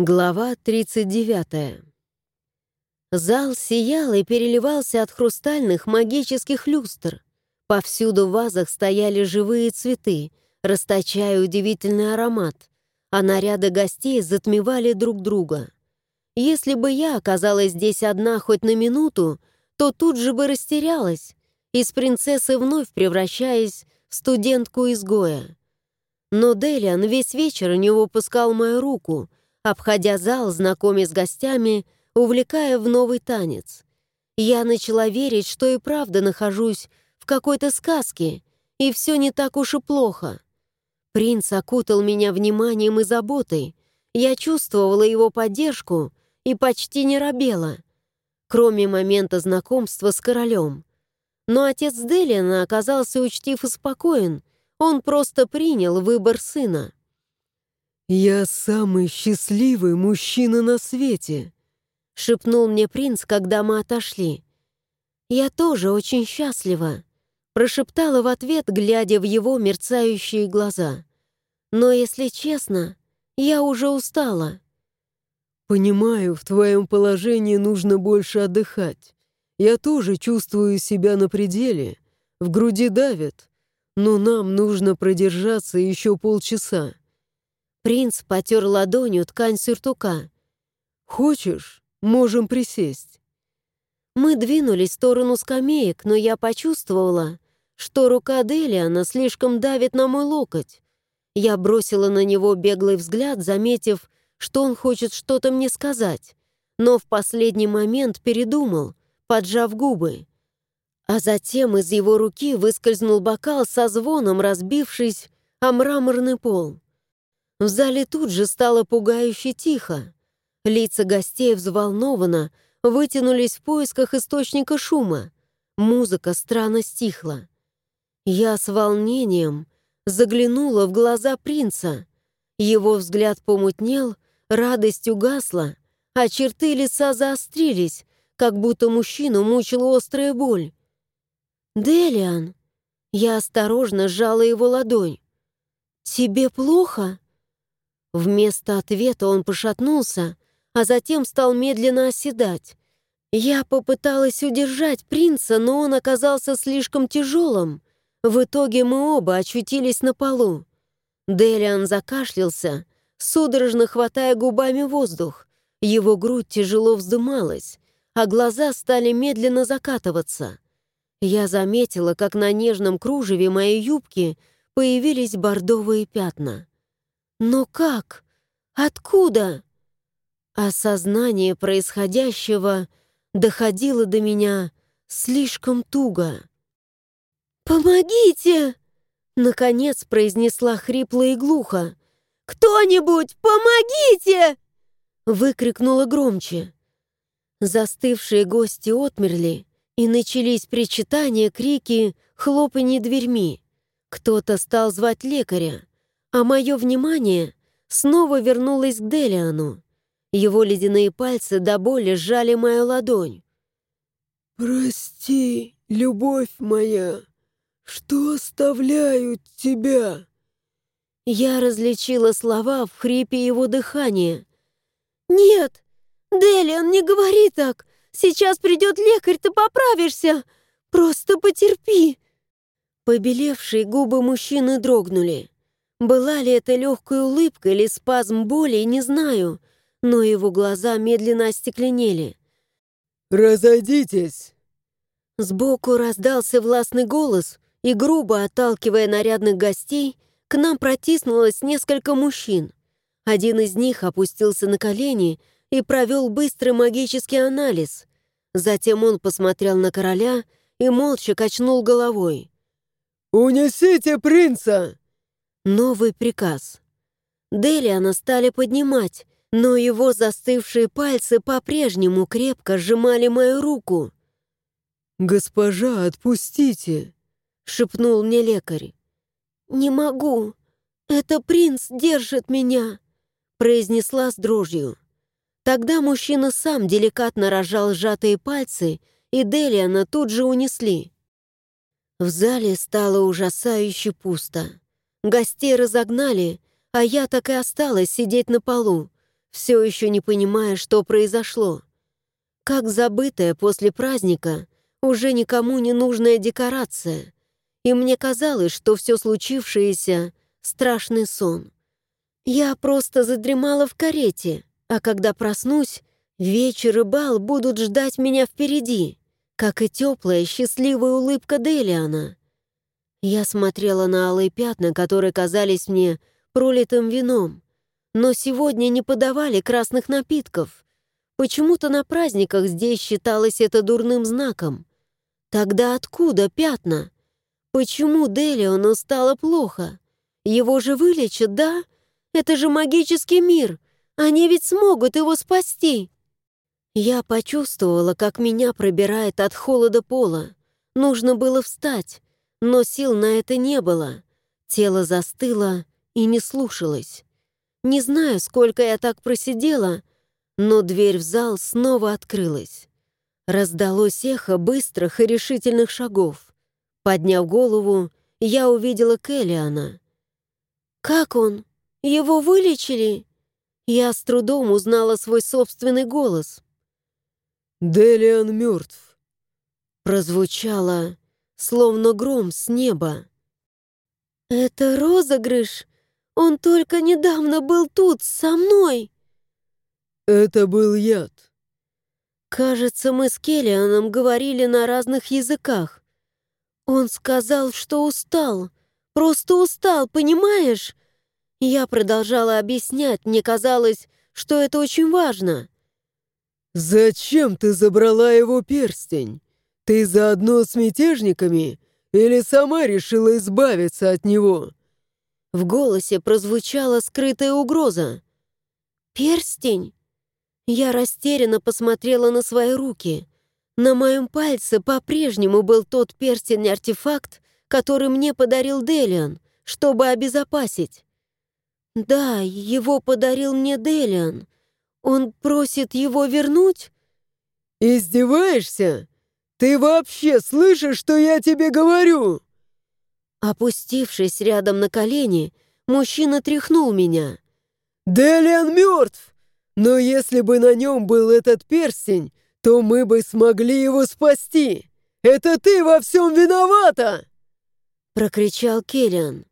Глава 39. Зал сиял и переливался от хрустальных магических люстр. Повсюду в вазах стояли живые цветы, расточая удивительный аромат, а наряды гостей затмевали друг друга. Если бы я оказалась здесь одна хоть на минуту, то тут же бы растерялась, из принцессы вновь превращаясь в студентку-изгоя. Но Делиан весь вечер не выпускал мою руку — обходя зал, знакомясь с гостями, увлекая в новый танец. Я начала верить, что и правда нахожусь в какой-то сказке, и все не так уж и плохо. Принц окутал меня вниманием и заботой, я чувствовала его поддержку и почти не робела, кроме момента знакомства с королем. Но отец Делиана оказался учтив и спокоен, он просто принял выбор сына. «Я самый счастливый мужчина на свете», — шепнул мне принц, когда мы отошли. «Я тоже очень счастлива», — прошептала в ответ, глядя в его мерцающие глаза. «Но, если честно, я уже устала». «Понимаю, в твоем положении нужно больше отдыхать. Я тоже чувствую себя на пределе, в груди давит, но нам нужно продержаться еще полчаса. Принц потер ладонью ткань сюртука. «Хочешь, можем присесть». Мы двинулись в сторону скамеек, но я почувствовала, что рука Делиана слишком давит на мой локоть. Я бросила на него беглый взгляд, заметив, что он хочет что-то мне сказать, но в последний момент передумал, поджав губы. А затем из его руки выскользнул бокал со звоном, разбившись о мраморный пол. В зале тут же стало пугающе тихо. Лица гостей взволнованно вытянулись в поисках источника шума. Музыка странно стихла. Я с волнением заглянула в глаза принца. Его взгляд помутнел, радость угасла, а черты лица заострились, как будто мужчину мучила острая боль. «Делиан!» Я осторожно сжала его ладонь. «Тебе плохо?» Вместо ответа он пошатнулся, а затем стал медленно оседать. Я попыталась удержать принца, но он оказался слишком тяжелым. В итоге мы оба очутились на полу. Делиан закашлялся, судорожно хватая губами воздух. Его грудь тяжело вздымалась, а глаза стали медленно закатываться. Я заметила, как на нежном кружеве моей юбки появились бордовые пятна. Но как? Откуда? Осознание происходящего доходило до меня слишком туго. «Помогите!» — наконец произнесла хрипло и глухо. «Кто-нибудь, помогите!» — выкрикнула громче. Застывшие гости отмерли, и начались причитания, крики, хлопанье дверьми. Кто-то стал звать лекаря а мое внимание снова вернулось к Делиану. Его ледяные пальцы до боли сжали мою ладонь. «Прости, любовь моя, что оставляют тебя?» Я различила слова в хрипе его дыхания. «Нет, Делиан, не говори так! Сейчас придет лекарь, ты поправишься! Просто потерпи!» Побелевшие губы мужчины дрогнули. Была ли это легкая улыбка или спазм боли, не знаю, но его глаза медленно остекленели. «Разойдитесь!» Сбоку раздался властный голос, и, грубо отталкивая нарядных гостей, к нам протиснулось несколько мужчин. Один из них опустился на колени и провел быстрый магический анализ. Затем он посмотрел на короля и молча качнул головой. «Унесите принца!» Новый приказ. Делиана стали поднимать, но его застывшие пальцы по-прежнему крепко сжимали мою руку. «Госпожа, отпустите!» — шепнул мне лекарь. «Не могу. Это принц держит меня!» — произнесла с дрожью. Тогда мужчина сам деликатно рожал сжатые пальцы, и Делиана тут же унесли. В зале стало ужасающе пусто. Гостей разогнали, а я так и осталась сидеть на полу. все еще не понимая, что произошло. Как забытая после праздника, уже никому не нужная декорация. И мне казалось, что все случившееся — страшный сон. Я просто задремала в карете, а когда проснусь, вечер и бал будут ждать меня впереди, как и теплая, счастливая улыбка Делиана. Я смотрела на алые пятна, которые казались мне пролитым вином, но сегодня не подавали красных напитков. Почему-то на праздниках здесь считалось это дурным знаком. Тогда откуда пятна? Почему Делиону стало плохо? Его же вылечат, да? Это же магический мир. Они ведь смогут его спасти. Я почувствовала, как меня пробирает от холода пола. Нужно было встать, но сил на это не было. Тело застыло и не слушалось. Не знаю, сколько я так просидела, но дверь в зал снова открылась. Раздалось эхо быстрых и решительных шагов. Подняв голову, я увидела Келлиана. «Как он? Его вылечили?» Я с трудом узнала свой собственный голос. «Делиан мертв», — прозвучало, словно гром с неба. «Это розыгрыш? Он только недавно был тут, со мной!» «Это был яд». Кажется, мы с Келлианом говорили на разных языках. Он сказал, что устал. Просто устал, понимаешь? Я продолжала объяснять, мне казалось, что это очень важно. «Зачем ты забрала его перстень? Ты заодно с мятежниками или сама решила избавиться от него?» В голосе прозвучала скрытая угроза. «Перстень?» Я растерянно посмотрела на свои руки. На моем пальце по-прежнему был тот перстень-артефакт, который мне подарил Делиан, чтобы обезопасить. Да, его подарил мне Делиан. Он просит его вернуть? «Издеваешься? Ты вообще слышишь, что я тебе говорю?» Опустившись рядом на колени, мужчина тряхнул меня. «Делиан мертв! Но если бы на нем был этот перстень, то мы бы смогли его спасти! Это ты во всем виновата!» Прокричал Келлиан.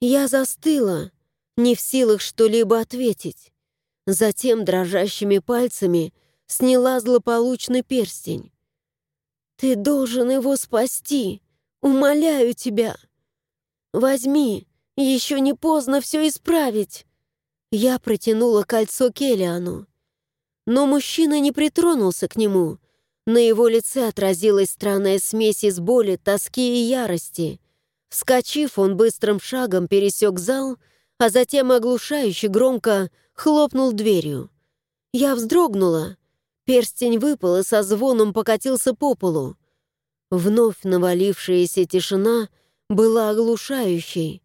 Я застыла, не в силах что-либо ответить. Затем дрожащими пальцами сняла злополучный перстень. «Ты должен его спасти! Умоляю тебя! Возьми, еще не поздно все исправить!» Я протянула кольцо Келлиану. Но мужчина не притронулся к нему. На его лице отразилась странная смесь из боли, тоски и ярости. Вскочив, он быстрым шагом пересек зал, а затем оглушающе громко хлопнул дверью. Я вздрогнула. Перстень выпал и со звоном покатился по полу. Вновь навалившаяся тишина была оглушающей.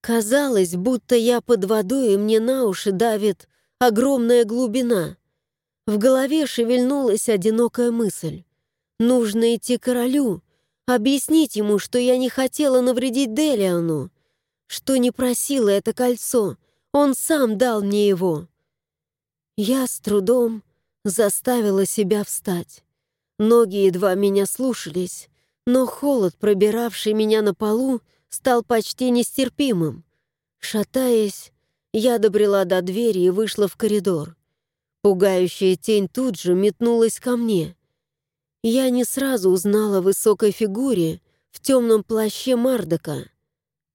Казалось, будто я под водой, и мне на уши давит огромная глубина. В голове шевельнулась одинокая мысль. Нужно идти к королю, объяснить ему, что я не хотела навредить Делиану, что не просила это кольцо, он сам дал мне его. Я с трудом заставила себя встать. Ноги едва меня слушались, но холод, пробиравший меня на полу, стал почти нестерпимым. Шатаясь, я добрела до двери и вышла в коридор. Пугающая тень тут же метнулась ко мне. Я не сразу узнала высокой фигуре в темном плаще Мардока.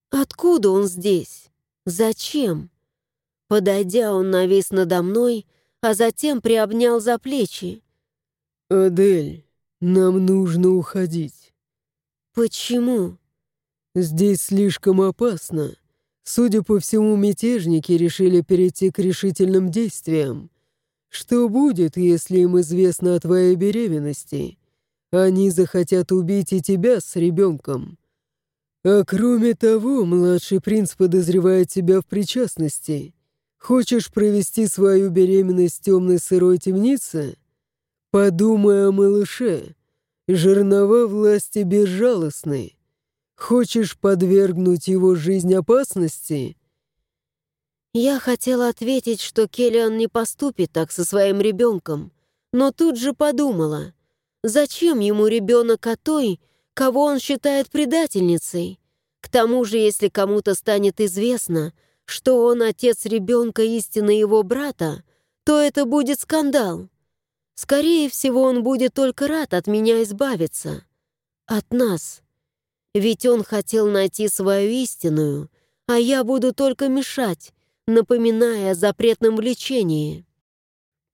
Откуда он здесь? Зачем? Подойдя, он навис надо мной, а затем приобнял за плечи. «Адель, нам нужно уходить». «Почему?» «Здесь слишком опасно. Судя по всему, мятежники решили перейти к решительным действиям. Что будет, если им известно о твоей беременности? Они захотят убить и тебя с ребенком. А кроме того, младший принц подозревает тебя в причастности. Хочешь провести свою беременность в темной сырой темнице? Подумай о малыше. Жернова власти безжалостны. Хочешь подвергнуть его жизнь опасности?» Я хотела ответить, что Келлиан не поступит так со своим ребенком, но тут же подумала, зачем ему ребенок от той, кого он считает предательницей? К тому же, если кому-то станет известно, что он отец ребенка истины его брата, то это будет скандал. Скорее всего, он будет только рад от меня избавиться. От нас. Ведь он хотел найти свою истинную, а я буду только мешать, напоминая о запретном влечении.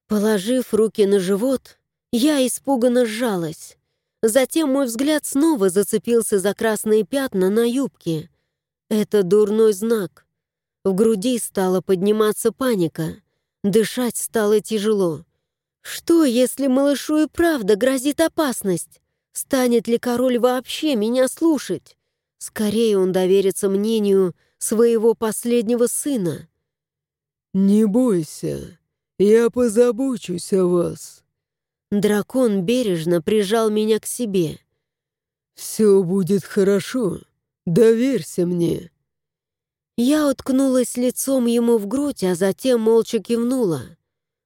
Положив руки на живот, я испуганно сжалась. Затем мой взгляд снова зацепился за красные пятна на юбке. Это дурной знак. В груди стала подниматься паника. Дышать стало тяжело. Что, если малышу и правда грозит опасность? Станет ли король вообще меня слушать? Скорее он доверится мнению своего последнего сына. «Не бойся, я позабочусь о вас». Дракон бережно прижал меня к себе. «Все будет хорошо, доверься мне». Я уткнулась лицом ему в грудь, а затем молча кивнула.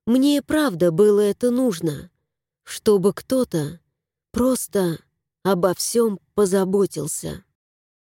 Мне и правда было это нужно, чтобы кто-то просто обо всем позаботился.